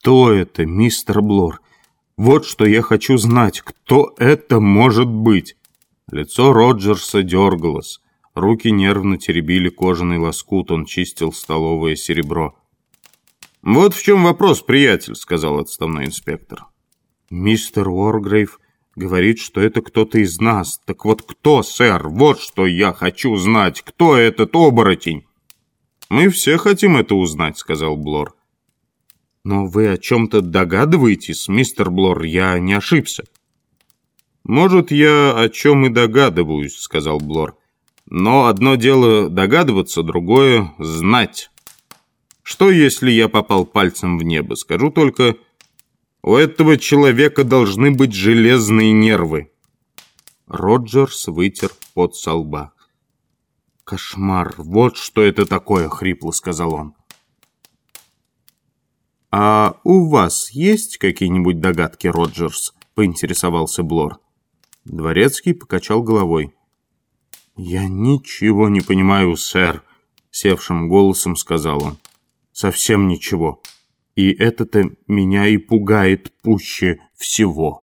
«Кто это, мистер Блор? Вот что я хочу знать. Кто это может быть?» Лицо Роджерса дергалось. Руки нервно теребили кожаный лоскут, он чистил столовое серебро. «Вот в чем вопрос, приятель», — сказал отставной инспектор. «Мистер Уоргрейв говорит, что это кто-то из нас. Так вот кто, сэр? Вот что я хочу знать. Кто этот оборотень?» «Мы все хотим это узнать», — сказал Блор. «Но вы о чем-то догадываетесь, мистер Блор? Я не ошибся». «Может, я о чем и догадываюсь», — сказал Блор. «Но одно дело догадываться, другое — знать». Что, если я попал пальцем в небо? Скажу только, у этого человека должны быть железные нервы. Роджерс вытер пот со лба. «Кошмар! Вот что это такое!» — хрипло сказал он. «А у вас есть какие-нибудь догадки, Роджерс?» — поинтересовался Блор. Дворецкий покачал головой. «Я ничего не понимаю, сэр», — севшим голосом сказал он совсем ничего. И это-то меня и пугает пуще всего.